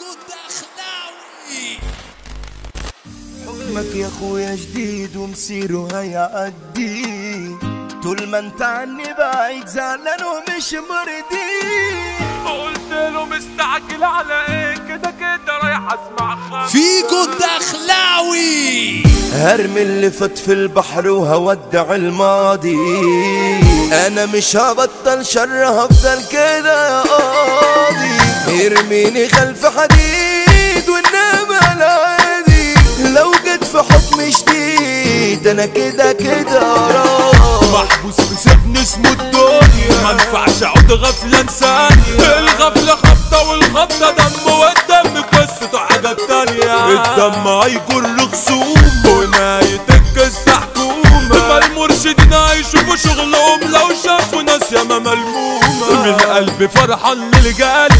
الدخلاوي حكمك يا أخويا جديد ومسيره هيعدي طول ما أنت عني بعيد زعلان ومش مرضي. قلت له مستعجل على إيه كده كده رايح أسمع خمسة فيكو الدخلاوي هرمي اللي فات في البحر وهودع الماضي. أنا مش هبطل شر هفضل كده. يا قاضي ارميني خلف حديد والنعمة العادي لو جيت في حكم شديد أنا كده كده راضي. محبوس في سجن اسمه الدنيا. ما ينفعش أقعد غفلة ثانية الغفلة خبطة والخبطة دم والدم قصته حاجة تانية. الدم هيجر من قلبي فرحان للجالي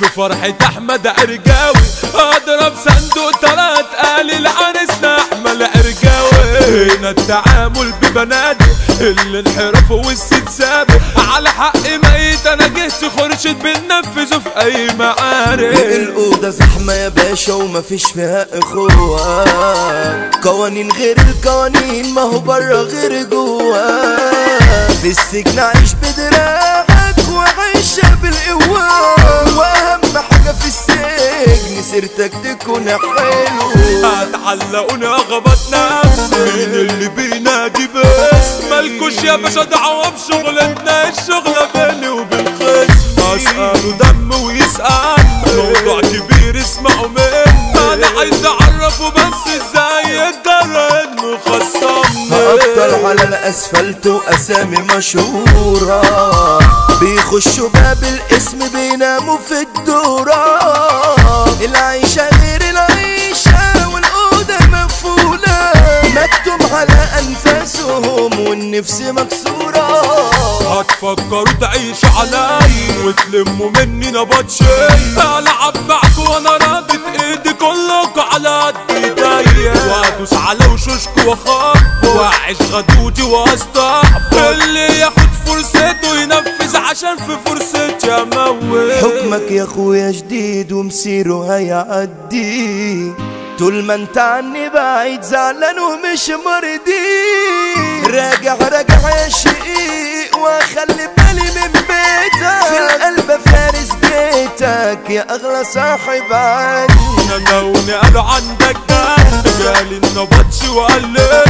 في فرحة أحمد عرجاوي أضرب صندوق تلات قال العريسنا أحمد عرجاوي هنا التعامل ببنادق الانحراف والست سابق على حق ميت أنا جهت خرشت بننفذه في أي معارك. الأوضة زحمة يا باشا ومفيش فيها إخوة قوانين غير القوانين ما هو برا غير جوا في السجن عيش بدراعك بالقوة وأهم حاجة في السجن سيرتك تكون حلوة. هتعلقوني اغبط نفسي مين اللي بينادي بس. مالكوش يا باشا دعوة بشغلتنا الشغلة بيني وبين خصمي أسأله دم ويسألني موضوع كبير اسمعوا مني أنا عايز أعرفه بس إزاي يقدر إنه خصمني؟ هأبطل على الأسفلت وأسامي مشهورة. بيخشوا باب الاسم بيناموا في الدورة. العيشة غير العيشة والأوضة مقفولة. مكتوم على أنفاسهم والنفس مكسورة. هتفكروا تعيشوا علي وتلموا مني نبات شي العب معكوا وأنا رابط إيدي كلكوا على قد ايديا وادوس على وشوشكوا واخبط وأعيش غدودي واستعبط اللي ينفذ عشان في فرصتي أموت حكمك يا أخويا جديد ومسيره هيعدي. طول ما أنت عني بعيد زعلان ومش مرضي. راجع راجع يا شقيق وأخلي بالي من بيتك. في القلب فارس بيتك يا أغلى صاحب عندي ندوني قالوا عندك جالي النبطش وقال لي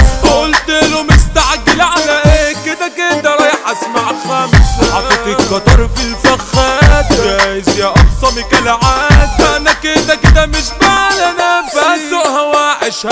القطر في الفخات. جايز يا اقصى كالعاد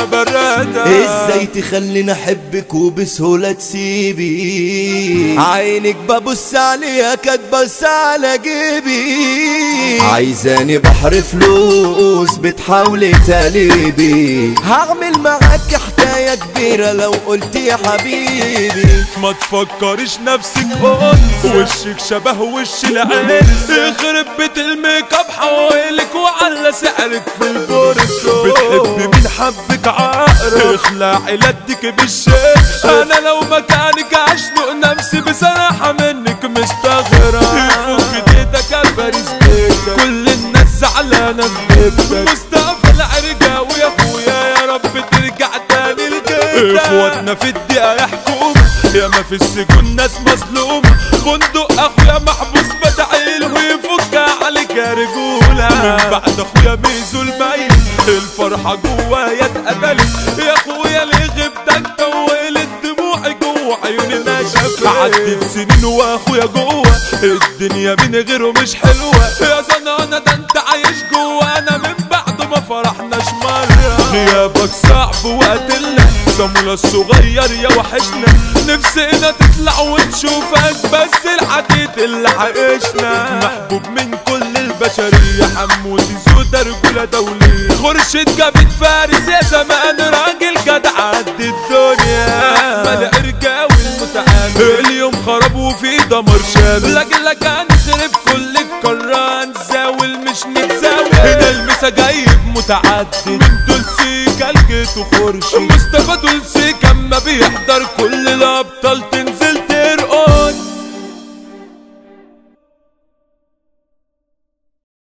برادة إزاي تخليني أحبك وبسهولة تسيبي؟ عينك ببص عليها كانت بص على جيبي عايزاني بحر فلوس بتحاولي تقلبي هعمل معاك حكاية كبيرة لو قلت يا حبيبي. ما تفكريش نفسك انثى وشك شبه وش العين يخرب بيت الميك اب حوالك وعلى سعرك في البورصه بتحبي مين حبك؟ عقرب اخلعي لدك بالشيء. أنا لو مكانك اشنق نفسي بصراحة منك مستغرب. يفك إيدك يا باريس بيتك كل الناس زعلانه في بيتك مستقبل عرجاوي يا أخويا يا رب ترجع تاني لجيتك اخواتنا في الدقيقة يحكموا يا ما في السجون ناس مظلومة بندق أخويا محبوس بدعيله ويفك عليك يا رجولة من بعد أخويا ميزو الميت الفرحة جوايا اتقتلت يا أخويا ليه غبتك طولت دموعي جوا عيوني ناشفة. عدت سنين وأخويا جوا الدنيا من غيره مش حلوة. يا زنانة ده أنت عايش جوانا من بعد ما فرحناش مرة. غيابك صعب وقتلنا صامولة الصغير يا وحشنا. نفسنا تطلع ونشوفك بس الحديد اللي عايشنا. محبوب من كل البشرية حمو زيزو ده رجولة دولية خرشد جابت فارس يا زمان راجل جدع قد الدنيا. أحمد عرجاوي المتعامل اليوم خرب وفي دمر شامل لاجلك هنخرب كل القارة نزاول مش نتزاول هنا المسا جايب متعدد. من دول سيكا لقيته خرش مصطفى دول سيكا اما بيحضر كل الأبطال تنزل.